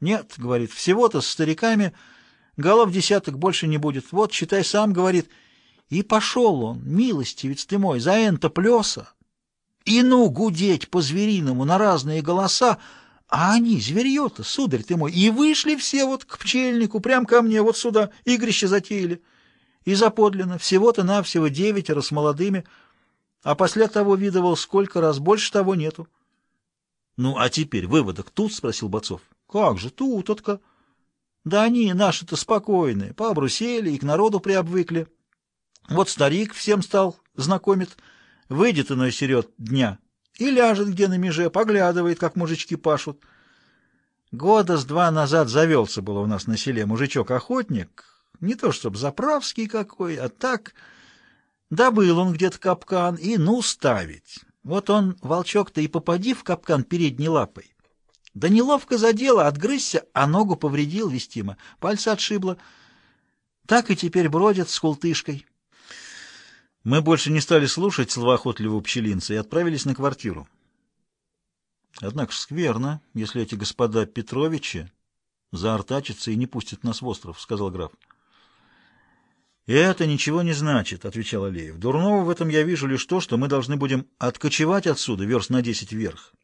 Нет, говорит, всего-то с стариками голов десяток больше не будет. Вот, считай сам, говорит. И пошел он, милостивец ты мой, за энто плеса. И ну гудеть по-звериному на разные голоса, а они, зверье-то, сударь ты мой, и вышли все вот к пчельнику, прям ко мне, вот сюда, игрище затеяли. И заподлинно, всего-то навсего девятеро с молодыми, а после того видывал, сколько раз больше того нету. — Ну, а теперь выводок тут? — спросил Бацов. — Как же тут, отка? — Да они, наши-то, спокойные, пообрусели и к народу приобвыкли. Вот старик всем стал знакомит, выйдет иной серед дня и ляжет где на меже, поглядывает, как мужички пашут. Года с два назад завелся было у нас на селе мужичок-охотник, не то чтоб заправский какой, а так... Добыл он где-то капкан и ну ставить. Вот он, волчок-то, и попади в капкан передней лапой. Да неловко задело, отгрызся, а ногу повредил вестимо, пальцы отшибло. Так и теперь бродят с култышкой. Мы больше не стали слушать словоохотливого пчелинца и отправились на квартиру. Однако скверно, если эти господа Петровичи заортачатся и не пустят нас в остров, — сказал граф. «Это ничего не значит», — отвечал Алеев. «Дурного в этом я вижу лишь то, что мы должны будем откочевать отсюда верст на десять вверх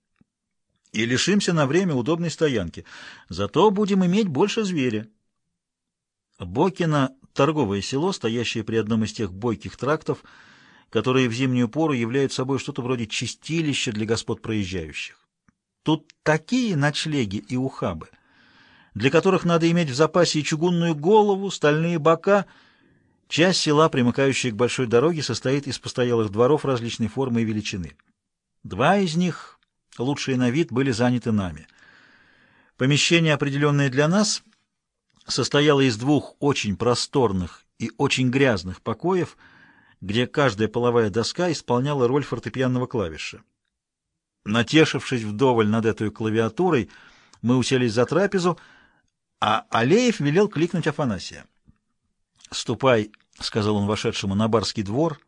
и лишимся на время удобной стоянки. Зато будем иметь больше зверя». Бокино — торговое село, стоящее при одном из тех бойких трактов, которые в зимнюю пору являют собой что-то вроде чистилища для господ проезжающих. Тут такие ночлеги и ухабы, для которых надо иметь в запасе и чугунную голову, стальные бока — Часть села, примыкающая к большой дороге, состоит из постоялых дворов различной формы и величины. Два из них, лучшие на вид, были заняты нами. Помещение, определенное для нас, состояло из двух очень просторных и очень грязных покоев, где каждая половая доска исполняла роль фортепианного клавиша. Натешившись вдоволь над этой клавиатурой, мы уселись за трапезу, а Алеев велел кликнуть Афанасия. «Ступай — сказал он вошедшему на барский двор.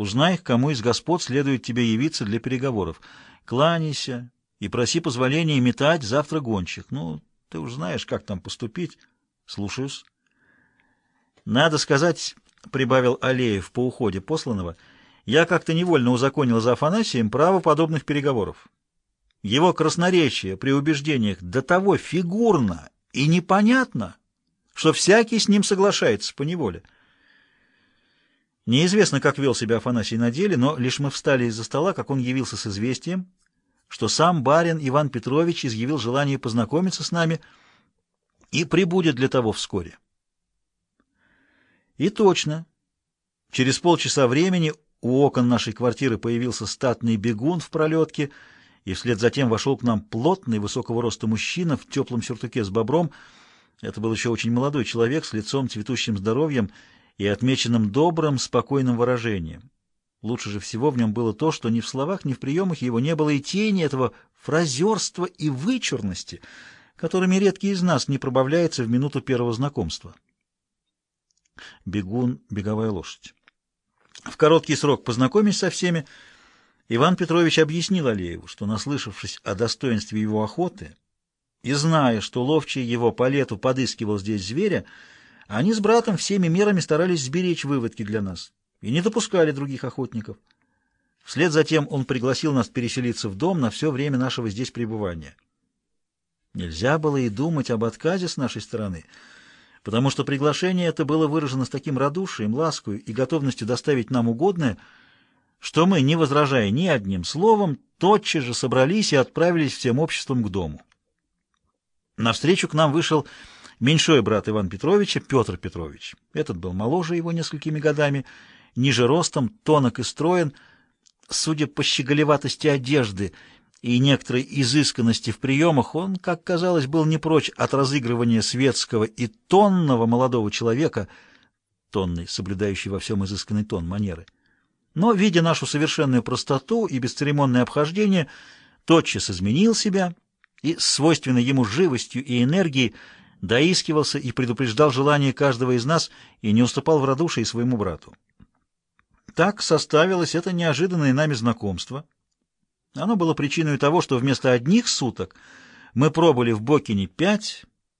«Узнай, кому из господ следует тебе явиться для переговоров. Кланяйся и проси позволения метать завтра гончих. Ну, ты уж знаешь, как там поступить. Слушаюсь». «Надо сказать, — прибавил Алеев по уходе посланного, — я как-то невольно узаконил за Афанасием право подобных переговоров. Его красноречие при убеждениях до того фигурно и непонятно, что всякий с ним соглашается по неволе. Неизвестно, как вел себя Афанасий на деле, но лишь мы встали из-за стола, как он явился с известием, что сам барин Иван Петрович изъявил желание познакомиться с нами и прибудет для того вскоре. И точно. Через полчаса времени у окон нашей квартиры появился статный бегун в пролетке, и вслед за тем вошел к нам плотный, высокого роста мужчина в теплом сюртуке с бобром — это был еще очень молодой человек с лицом, цветущим здоровьем и отмеченным добрым, спокойным выражением. Лучше же всего в нем было то, что ни в словах, ни в приемах его не было и тени этого фразерства и вычурности, которыми редкий из нас не пробавляется в минуту первого знакомства. Бегун, беговая лошадь. В короткий срок познакомясь со всеми, Иван Петрович объяснил Алееву, что, наслышавшись о достоинстве его охоты, и зная, что ловчий его по лету подыскивал здесь зверя, они с братом всеми мерами старались сберечь выводки для нас и не допускали других охотников. Вслед за тем он пригласил нас переселиться в дом на все время нашего здесь пребывания. Нельзя было и думать об отказе с нашей стороны, потому что приглашение это было выражено с таким радушием, ласкою и готовностью доставить нам угодное, что мы, не возражая ни одним словом, тотчас же собрались и отправились всем обществом к дому. Навстречу к нам вышел меньшой брат Ивана Петровича, Петр Петрович. Этот был моложе его несколькими годами, ниже ростом, тонок и строен. Судя по щеголеватости одежды и некоторой изысканности в приемах, он, как казалось, был не прочь от разыгрывания светского и тонного молодого человека, тонный, соблюдающий во всем изысканный тон манеры. Но, видя нашу совершенную простоту и бесцеремонное обхождение, тотчас изменил себя — и свойственной ему живостью и энергией доискивался и предупреждал желание каждого из нас и не уступал в радушии своему брату. Так составилось это неожиданное нами знакомство. Оно было причиной того, что вместо одних суток Мы пробыли в Бокине пять,